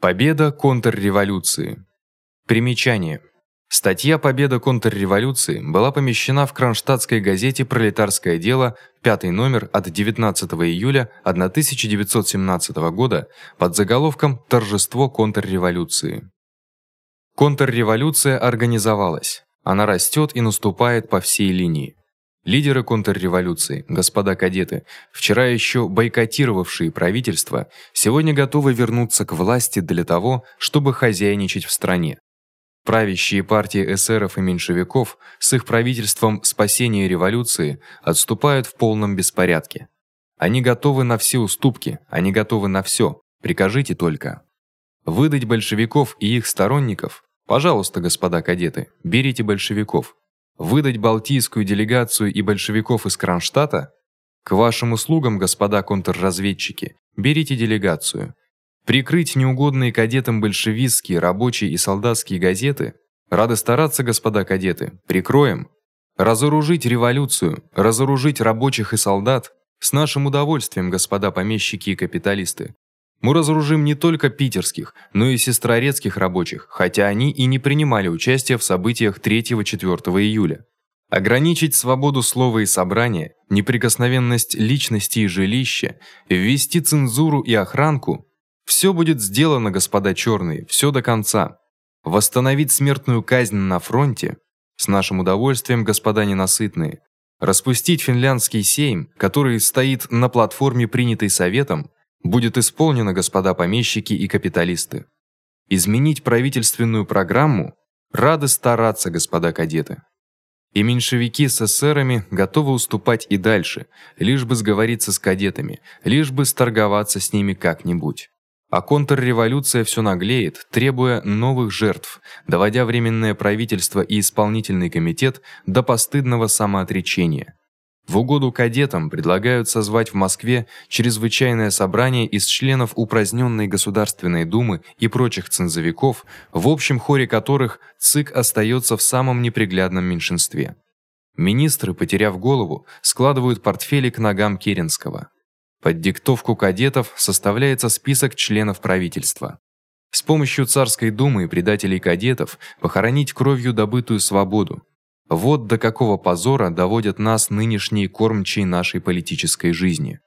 Победа контрреволюции. Примечание. Статья Победа контрреволюции была помещена в Кронштадтской газете Пролетарское дело, пятый номер от 19 июля 1917 года под заголовком Торжество контрреволюции. Контрреволюция организовалась. Она растёт и наступает по всей линии. Лидеры контрреволюции, господа кадеты, вчера ещё бойкотировавшие правительство, сегодня готовы вернуться к власти для того, чтобы хозяйничать в стране. Правящие партии эсеров и меньшевиков с их правительством спасения революции отступают в полном беспорядке. Они готовы на все уступки, они готовы на всё. Прикажите только выдать большевиков и их сторонников. Пожалуйста, господа кадеты, берите большевиков выдать балтийскую делегацию и большевиков из Кронштадта? К вашим услугам, господа контрразведчики. Берите делегацию. Прикрыть неугодные кадетам большевистские, рабочие и солдатские газеты? Рады стараться, господа кадеты. Прикроем. Разоружить революцию, разоружить рабочих и солдат с нашим удовольствием, господа помещики и капиталисты. Мы разоружим не только питерских, но и сестрорецких рабочих, хотя они и не принимали участия в событиях 3-4 июля. Ограничить свободу слова и собрания, неприкосновенность личности и жилища, ввести цензуру и охранку всё будет сделано, господа чёрные, всё до конца. Восстановить смертную казнь на фронте с нашим удовольствием, господа ненасытные. Распустить финляндский сейм, который стоит на платформе, принятой советом, будет исполнено, господа помещики и капиталисты. Изменить правительственную программу рады стараться, господа кадеты. И меньшевики с эсерами готовы уступать и дальше, лишь бы сговориться с кадетами, лишь бы сторговаться с ними как-нибудь. А контрреволюция всё наглеет, требуя новых жертв, доводя временное правительство и исполнительный комитет до постыдного самоотречения. В угоду кадетам предлагают созвать в Москве чрезвычайное собрание из членов упраздненной Государственной Думы и прочих цензовиков, в общем хоре которых ЦИК остается в самом неприглядном меньшинстве. Министры, потеряв голову, складывают портфели к ногам Керенского. Под диктовку кадетов составляется список членов правительства. С помощью царской думы и предателей кадетов похоронить кровью добытую свободу, вот до какого позора доводят нас нынешние кормчие нашей политической жизни.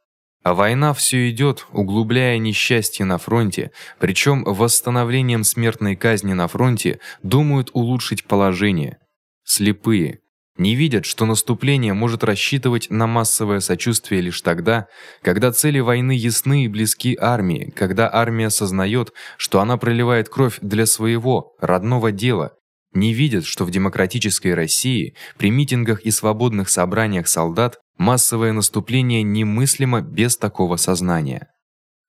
А война всё идёт, углубляя несчастье на фронте, причём восстановлением смертной казни на фронте думают улучшить положение. Слепые не видят, что наступление может рассчитывать на массовое сочувствие лишь тогда, когда цели войны ясны и близки армии, когда армия осознаёт, что она проливает кровь для своего родного дела не видят, что в демократической России при митингах и свободных собраниях солдат массовое наступление немыслимо без такого сознания.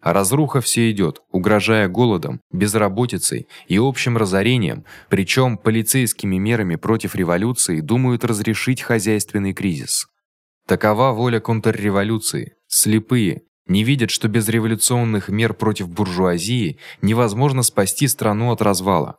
А разруха все идет, угрожая голодом, безработицей и общим разорением, причем полицейскими мерами против революции думают разрешить хозяйственный кризис. Такова воля контрреволюции. Слепые не видят, что без революционных мер против буржуазии невозможно спасти страну от развала.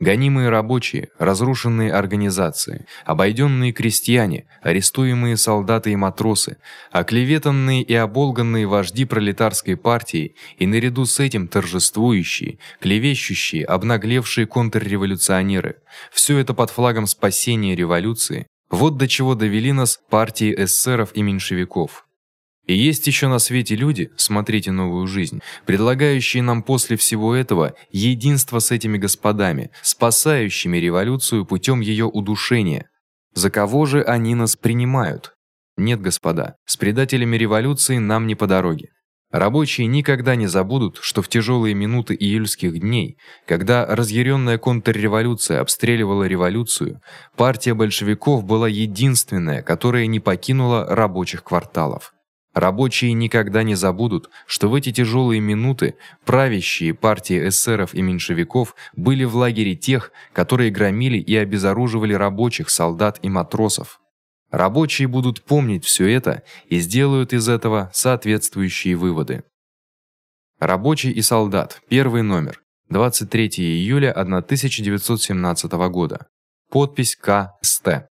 Гонимые рабочие, разрушенные организации, обойденные крестьяне, арестуемые солдаты и матросы, оклеветанные и оболганные вожди пролетарской партии и наряду с этим торжествующие, клевещущие, обнаглевшие контрреволюционеры. Всё это под флагом спасения революции. Вот до чего довели нас партии эсеров и меньшевиков. И есть еще на свете люди, смотрите новую жизнь, предлагающие нам после всего этого единство с этими господами, спасающими революцию путем ее удушения. За кого же они нас принимают? Нет, господа, с предателями революции нам не по дороге. Рабочие никогда не забудут, что в тяжелые минуты июльских дней, когда разъяренная контрреволюция обстреливала революцию, партия большевиков была единственная, которая не покинула рабочих кварталов. Рабочие никогда не забудут, что в эти тяжелые минуты правящие партии эсеров и меньшевиков были в лагере тех, которые громили и обезоруживали рабочих, солдат и матросов. Рабочие будут помнить всё это и сделают из этого соответствующие выводы. Рабочий и солдат. Первый номер. 23 июля 1917 года. Подпись К. Ст.